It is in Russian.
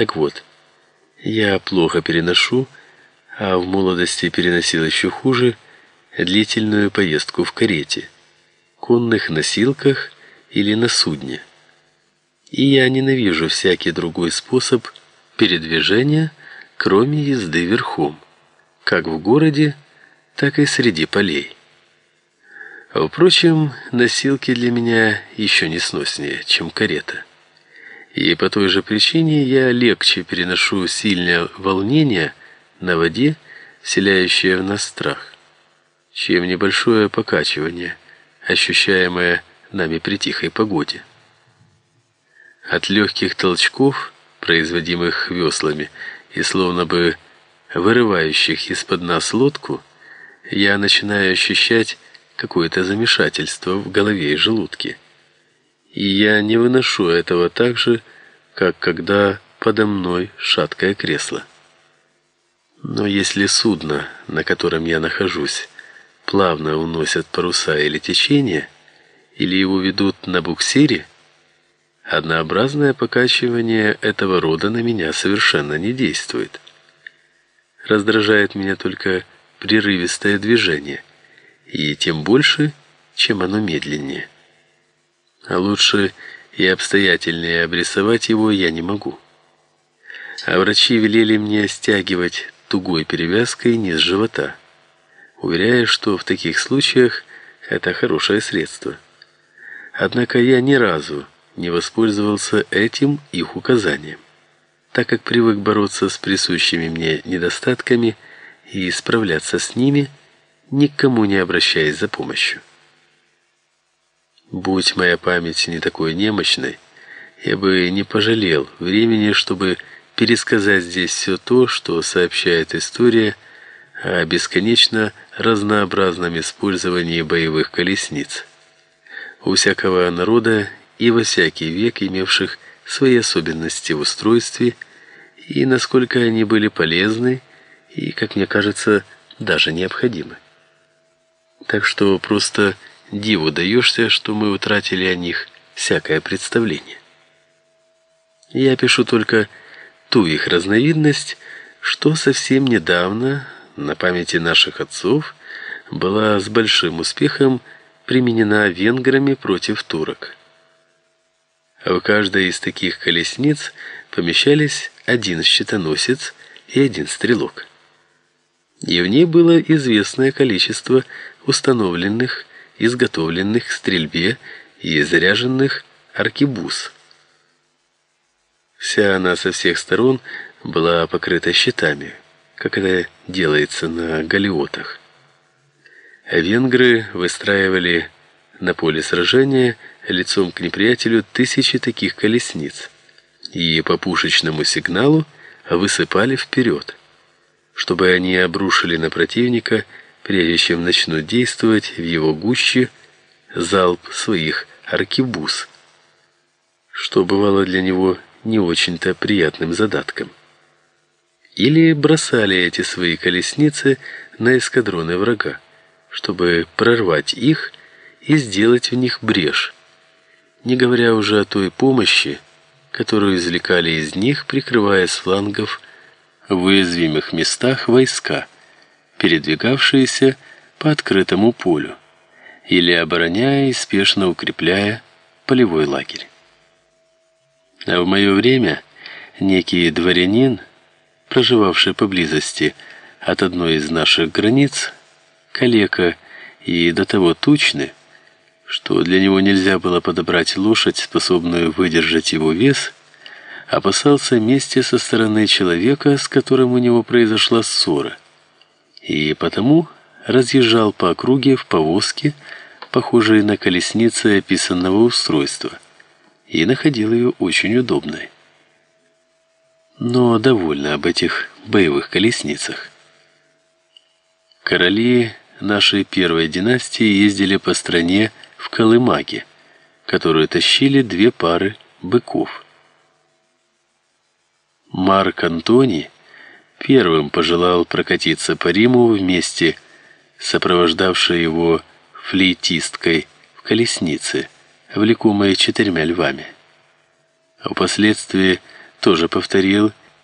Так вот, я плохо переношу, а в молодости переносил еще хуже длительную поездку в карете, конных носилках или на судне. И я ненавижу всякий другой способ передвижения, кроме езды верхом, как в городе, так и среди полей. Впрочем, носилки для меня еще не сноснее, чем карета. И по той же причине я легче переношу сильное волнение на воде, вселяющее в нас страх, чем небольшое покачивание, ощущаемое нами при тихой погоде. От легких толчков, производимых веслами и словно бы вырывающих из-под нас лодку, я начинаю ощущать какое-то замешательство в голове и желудке. И я не выношу этого так же, как когда подо мной шаткое кресло. Но если судно, на котором я нахожусь, плавно уносят паруса или течение, или его ведут на буксире, однообразное покачивание этого рода на меня совершенно не действует. Раздражает меня только прерывистое движение, и тем больше, чем оно медленнее. А лучше и обстоятельнее обрисовать его я не могу. А врачи велели мне стягивать тугой перевязкой низ живота, уверяя, что в таких случаях это хорошее средство. Однако я ни разу не воспользовался этим их указанием, так как привык бороться с присущими мне недостатками и справляться с ними, никому не обращаясь за помощью. Будь моя память не такой немощной, я бы не пожалел времени, чтобы пересказать здесь все то, что сообщает история о бесконечно разнообразном использовании боевых колесниц у всякого народа и во всякий век имевших свои особенности в устройстве и насколько они были полезны и, как мне кажется, даже необходимы. Так что просто диву даешься, что мы утратили о них всякое представление. Я пишу только ту их разновидность, что совсем недавно на памяти наших отцов была с большим успехом применена венграми против турок. В каждой из таких колесниц помещались один щитоносец и один стрелок. И в ней было известное количество установленных, изготовленных к стрельбе и заряженных аркебуз. Вся она со всех сторон была покрыта щитами, как это делается на галеотах. Венгры выстраивали на поле сражения лицом к неприятелю тысячи таких колесниц и по пушечному сигналу высыпали вперед, чтобы они обрушили на противника, прежде чем начнут действовать в его гуще залп своих аркебуз, что бывало для него не очень-то приятным задатком. Или бросали эти свои колесницы на эскадроны врага, чтобы прорвать их и сделать в них брешь, не говоря уже о той помощи, которую извлекали из них, прикрывая с флангов в уязвимых местах войска, передвигавшиеся по открытому полю, или обороняя и спешно укрепляя полевой лагерь. А в мое время некий дворянин, проживавший поблизости от одной из наших границ, калека и до того тучный, что для него нельзя было подобрать лошадь, способную выдержать его вес, опасался мести со стороны человека, с которым у него произошла ссора, и потому разъезжал по округе в повозке, похожей на колесницы описанного устройства – и находил ее очень удобной. Но довольно об этих боевых колесницах. Короли нашей первой династии ездили по стране в колымаге, которую тащили две пары быков. Марк Антоний первым пожелал прокатиться по Риму вместе с сопровождавшей его флейтисткой в колеснице – влекомые четырьмя львами. А впоследствии тоже повторил